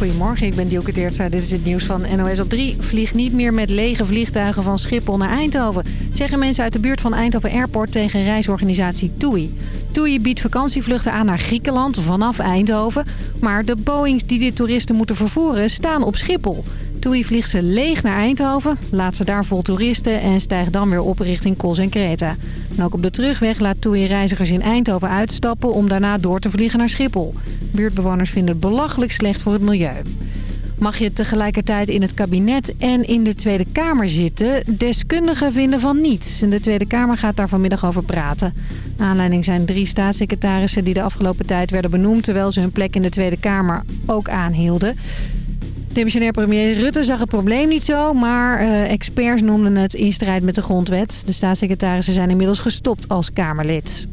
Goedemorgen, ik ben Dielke Teertstra. Dit is het nieuws van NOS op 3. Vlieg niet meer met lege vliegtuigen van Schiphol naar Eindhoven. Zeggen mensen uit de buurt van Eindhoven Airport tegen reisorganisatie TUI. TUI biedt vakantievluchten aan naar Griekenland vanaf Eindhoven. Maar de Boeings die de toeristen moeten vervoeren staan op Schiphol. TUI vliegt ze leeg naar Eindhoven, laat ze daar vol toeristen en stijgt dan weer op richting Kos en Kreta. En ook op de terugweg laat TUI reizigers in Eindhoven uitstappen om daarna door te vliegen naar Schiphol. Buurtbewoners vinden het belachelijk slecht voor het milieu. Mag je tegelijkertijd in het kabinet en in de Tweede Kamer zitten? Deskundigen vinden van niets. En de Tweede Kamer gaat daar vanmiddag over praten. Aanleiding zijn drie staatssecretarissen die de afgelopen tijd werden benoemd... terwijl ze hun plek in de Tweede Kamer ook aanhielden. Demissionair premier Rutte zag het probleem niet zo, maar eh, experts noemden het in strijd met de grondwet. De staatssecretarissen zijn inmiddels gestopt als Kamerlid.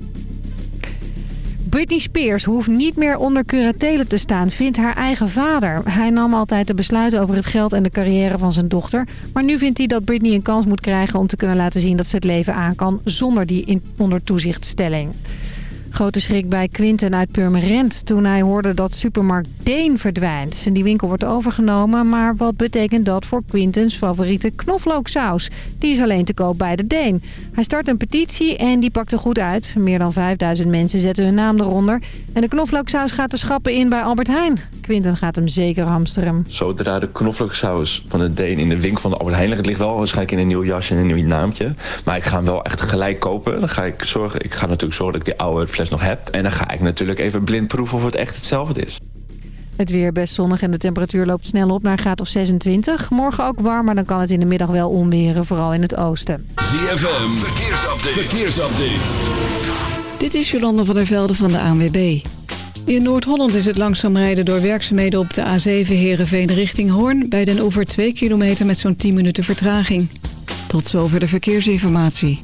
Britney Spears hoeft niet meer onder curatele te staan, vindt haar eigen vader. Hij nam altijd de besluiten over het geld en de carrière van zijn dochter. Maar nu vindt hij dat Britney een kans moet krijgen om te kunnen laten zien dat ze het leven aan kan zonder die onder toezichtstelling. Grote schrik bij Quinten uit Purmerend toen hij hoorde dat supermarkt Deen verdwijnt. Die winkel wordt overgenomen, maar wat betekent dat voor Quintens favoriete knoflooksaus? Die is alleen te koop bij de Deen. Hij start een petitie en die pakt er goed uit. Meer dan 5000 mensen zetten hun naam eronder. En de knoflooksaus gaat de schappen in bij Albert Heijn. Quinten gaat hem zeker hamsteren. Zodra de knoflooksaus van de Deen in de winkel van Albert Heijn ligt... het ligt wel waarschijnlijk in een nieuw jasje en een nieuw naampje. Maar ik ga hem wel echt gelijk kopen. Dan ga ik zorgen, ik ga natuurlijk zorgen dat ik die oude fles nog heb. En dan ga ik natuurlijk even blind proeven of het echt hetzelfde is. Het weer best zonnig en de temperatuur loopt snel op naar een graad of 26. Morgen ook warm, maar dan kan het in de middag wel onweren, vooral in het oosten. ZFM, verkeersupdate. verkeersupdate. Dit is Jolande van der Velde van de ANWB. In Noord-Holland is het langzaam rijden door werkzaamheden op de A7 Heerenveen richting Hoorn... bij Den Oever 2 kilometer met zo'n 10 minuten vertraging. Tot zover de verkeersinformatie.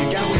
You got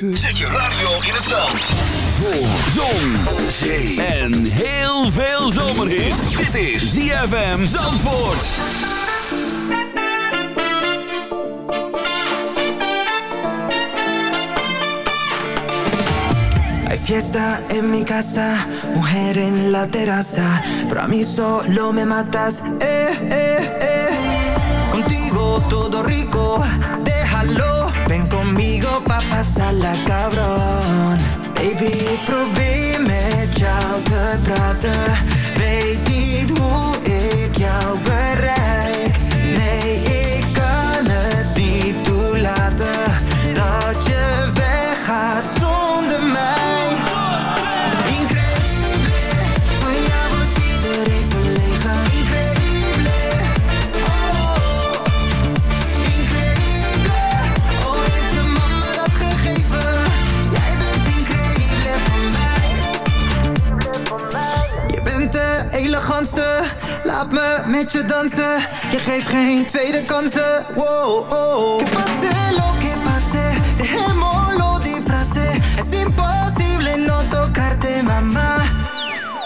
Zet je radio in het zand. Voor zon, zee en heel veel zomerhit. Dit is ZFM Zandvoort. Hay fiesta en mi casa, mujer en la terraza, pero a mí solo me matas, eh, eh, eh. Contigo todo rico, déjalo, ven conmigo pa' pasarla cabrón. Baby, ik probeer met jou te praten, weet niet hoe ik jou bereik. Laat me met je dansen. Je geeft geen tweede kansen. Wow, oh. Que pase lo que pase, dejémoslo disfrace. Es imposible no tocarte, mamá.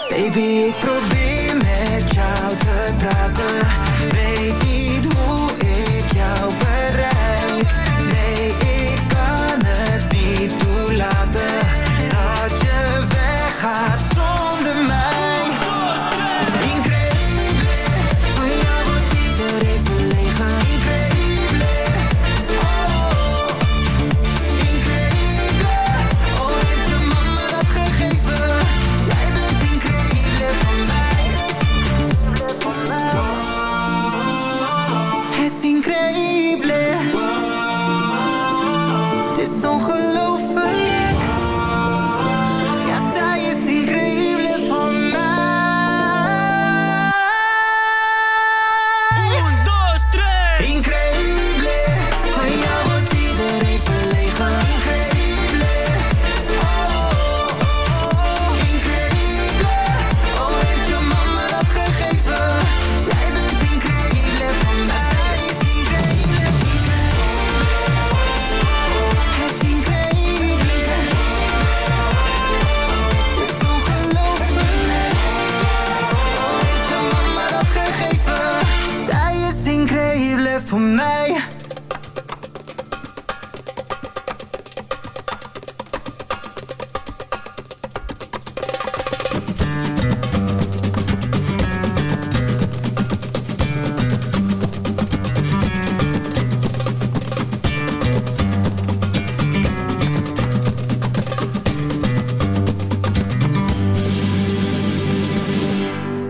Baby, baby, ik probeer met jou te praten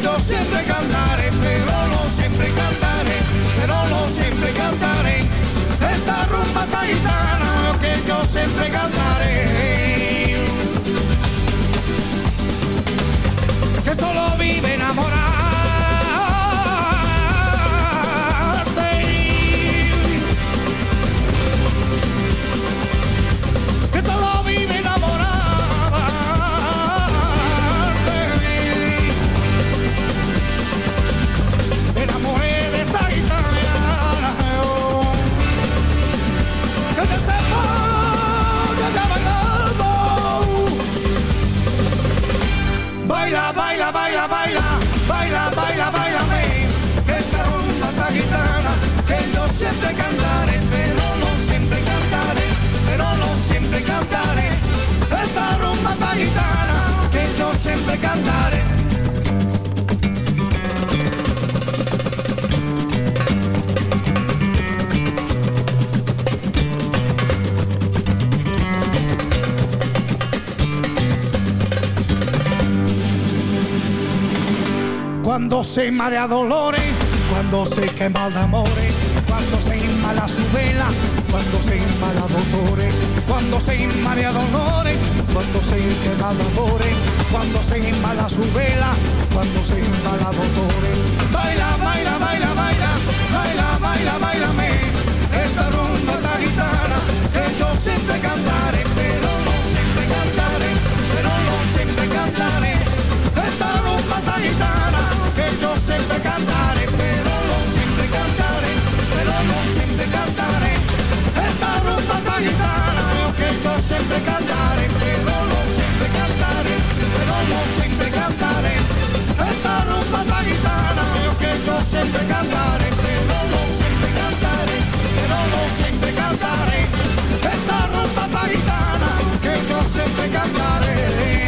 que yo siempre cantaré, pero no siempre cantaré, pero no siempre cantaré. Esta rumba taitana que yo siempre cantaré. Baila, baila, baila, baila, Cuando se marea dolores, cuando se quema de amores, cuando se inmala su vela, cuando se inmala dolores, cuando se inmala dolores, cuando se quema de amores, cuando se inmala su vela, cuando se inmala dolores. Baila, baila, baila, baila, baila, baila, bailame, esta rumba esta gitana que yo siempre siempre cantaré, pero no siempre cantaré, pero no siempre cantaré. Esta rumba esta gitana que yo siempre cantaré, pero no siempre cantaré, pero no siempre cantaré. Esta rumba esta gitana que yo siempre cantaré, pero no siempre cantaré, pero no siempre cantaré. Esta rumba esta gitana que yo siempre cantaré.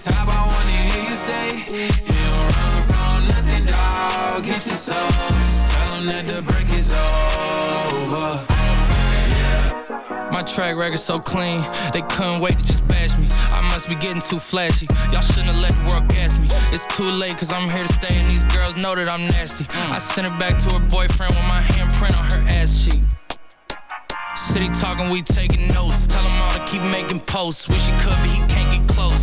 Top, I wanna hear you say, You don't run from nothing, dog. Get your soul. Just tell 'em that the break is over. My track record so clean, they couldn't wait to just bash me. I must be getting too flashy. Y'all shouldn't have let the world gas me. It's too late, cause I'm here to stay, and these girls know that I'm nasty. Mm. I sent her back to her boyfriend with my handprint on her ass cheek. City talking, we taking notes. Tell him all to keep making posts. Wish he could, but he can't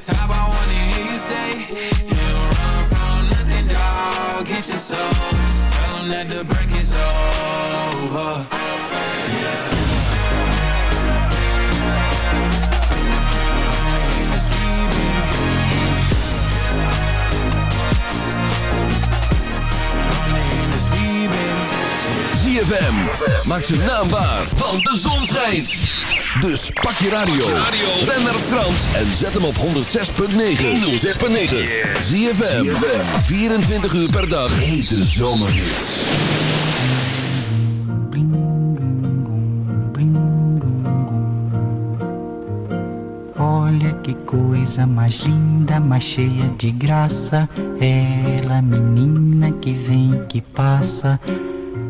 The top, I wanna hear you say, You don't run from nothing, dog. Get your soul. Tell that the break is over. ZFM. Maak ze naambaar, want de zon schijnt. Dus pak je radio. Ben naar Frans en zet hem op 106.9. 106.9. ZFM. 24 uur per dag. Hete zomerhits. Olha que coisa mais linda, mais cheia de graça. Ela, menina que vem, que passa.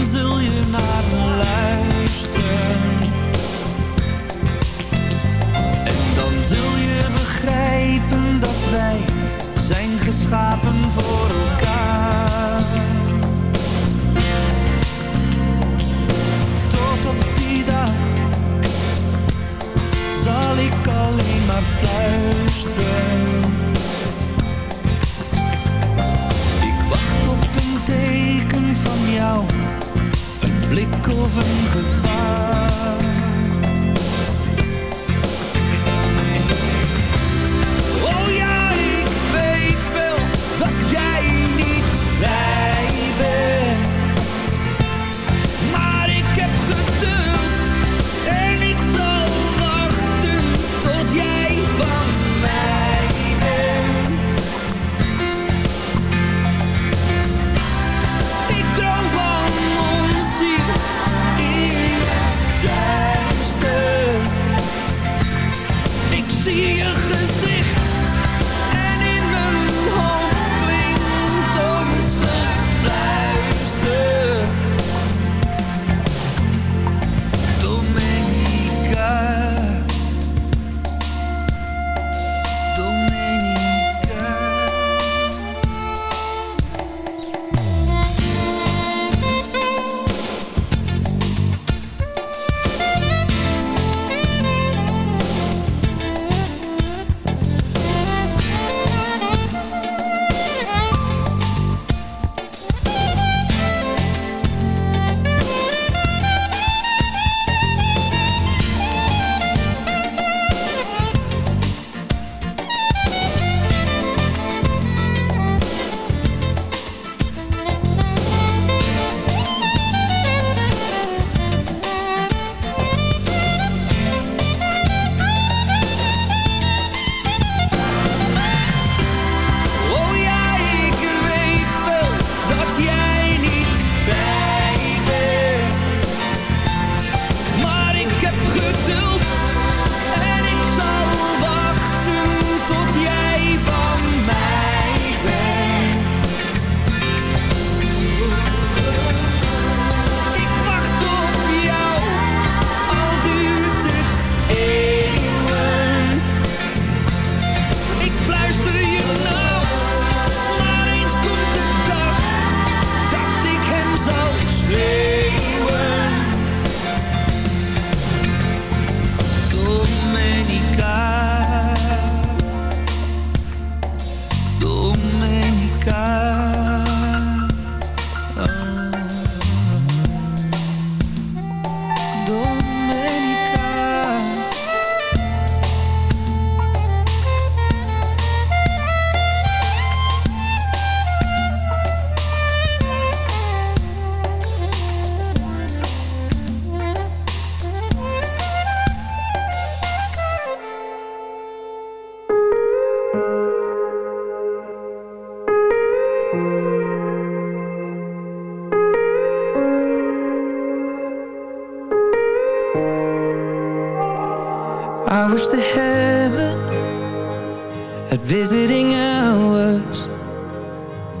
dan zul je naar me luisteren. En dan zul je begrijpen dat wij zijn geschapen voor elkaar. Tot op die dag zal ik alleen maar fluisteren. Ik wacht op een teken van jou blik of een gebaar.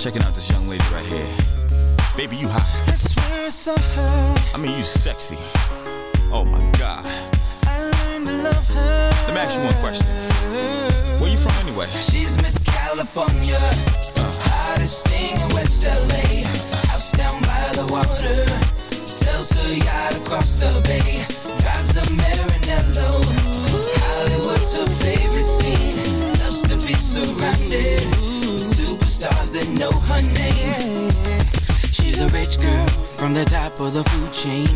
zomerhits. young lady right here. Baby, you hot. I swear I saw her. I mean, you sexy. Oh my God. I learned to love her. Let me ask you one question. Where you from anyway? She's Miss California, hottest thing in West LA. House down by the water, sells her yacht across the bay. Drives the Maranello. Hollywood's her favorite that know her name. She's a rich girl from the top of the food chain.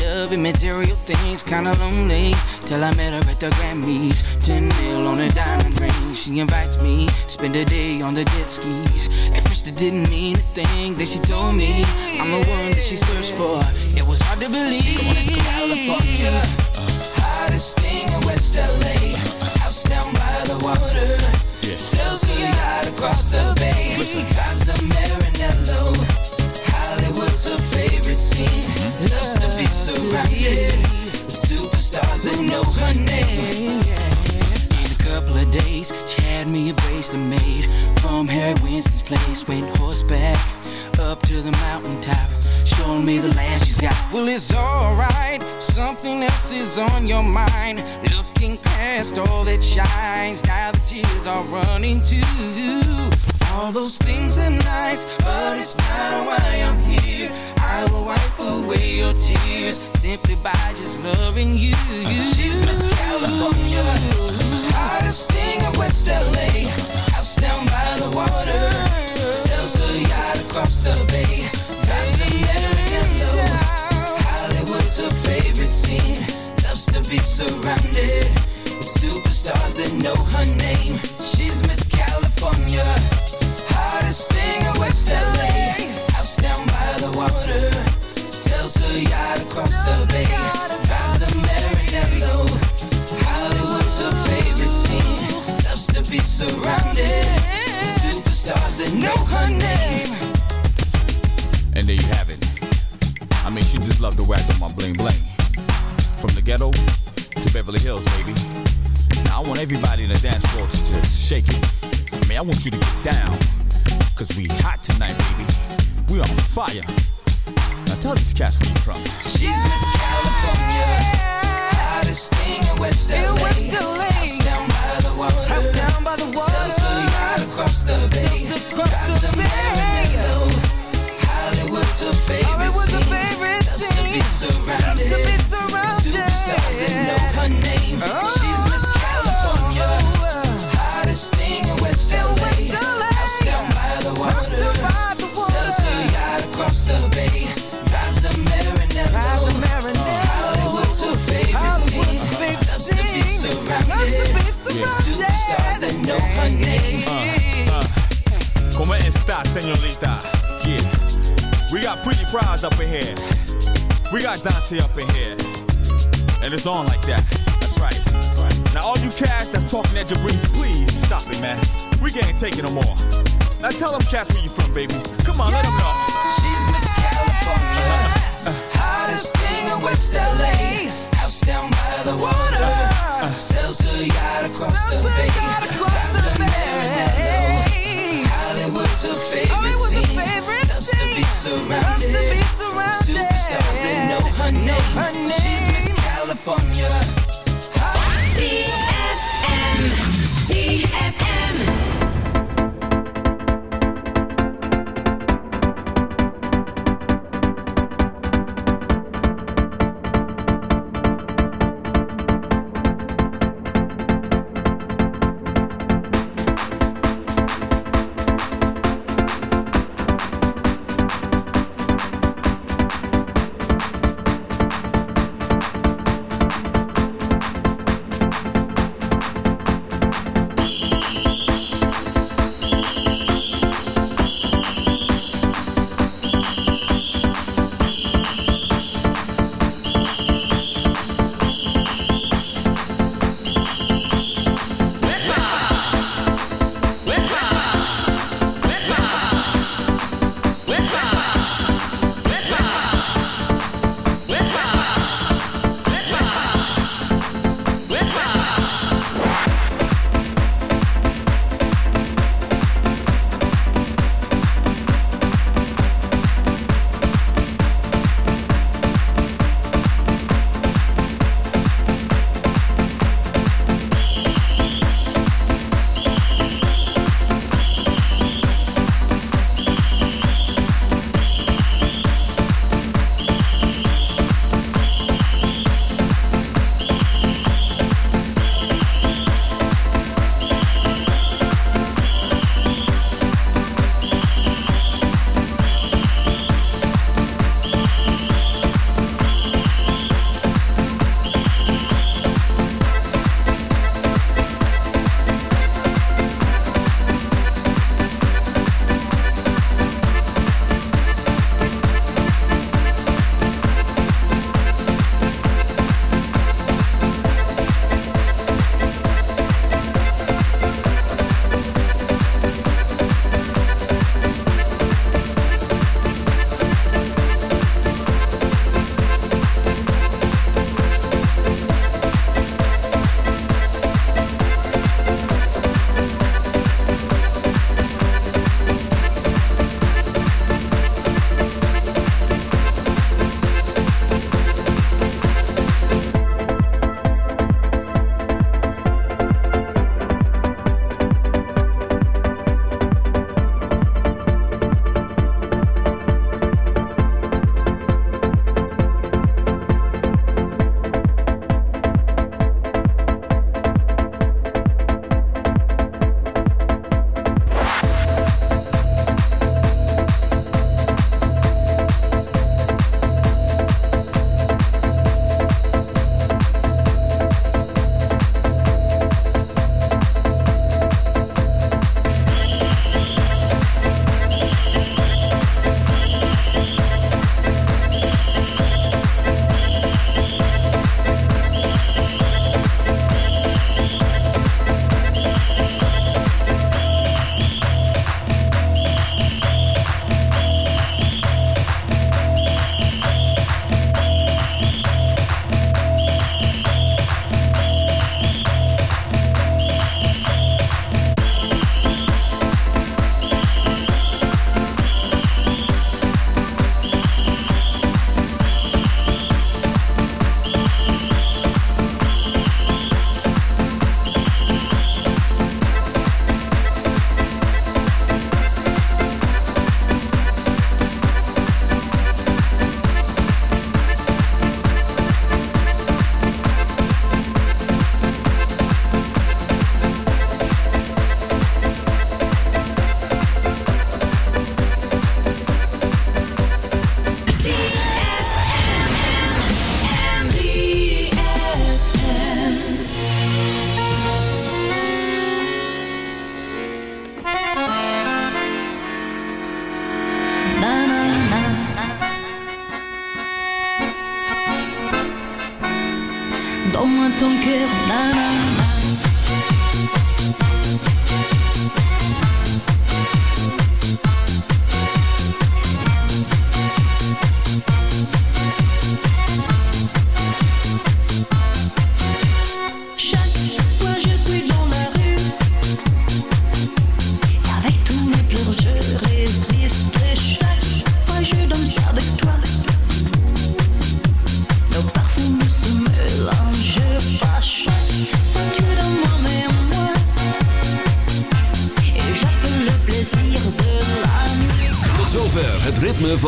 Loving material things, kinda lonely. Till I met her at the Grammys. 10 mil on a diamond ring. She invites me, spend a day on the jet skis. At first it didn't mean a thing that she told me. I'm the one that she searched for. It was hard to believe. She's California, hottest thing in West LA. Across the bay. Drives the Maranello. Hollywood's her favorite scene. Loves to be surrounded superstars that know her name. In a couple of days, she had me a bracelet made from Harry Winston's place. Went horseback up to the mountaintop, showing me the land she's got. Well, it's alright, something else is on your mind. Looking past all that shines, now the tears are running too. All those things are nice, but it's not why I'm here. I will wipe away your tears simply by just loving you. She's Miss California, hottest thing in West LA. House down by the water, surrounded with superstars that know her name. She's Miss California, hottest thing in West LA. House down by the water, her yacht across the bay. Drives a Maranello. Hollywood's her favorite scene. Loves to be surrounded with superstars that know her name. And there you have it. I mean, she just loved way I do my bling bling. From the ghetto to Beverly Hills, baby. Now I want everybody in the dance floor to just shake it. I mean, I want you to get down, cause we hot tonight, baby. We on fire. Now tell these cats where you from. She's Miss California, hottest thing in West LA. In West LA. House down by the water. House down by the water. Across the bay. Sells across Got the bay. Hollywood's her favorite. Hollywood's her favorite. Loves to be surrounded. Loves to be surrounded her name. Uh, ¿Cómo está, señorita? Yeah. We got pretty prize up in here. We got Dante up in here. And it's on like that. That's right. Now all you cats that's talking at Jabrice, please stop it, man. We can't take it no more. Now tell them cats where you from, baby. Come on, let them know. She's Miss California, hottest thing in West LA. House down by the water, sells her yacht across the bay. Drives a Maranello. Hollywood's her favorite scene. Loves to be surrounded. with Superstars that know her name. She's Miss from you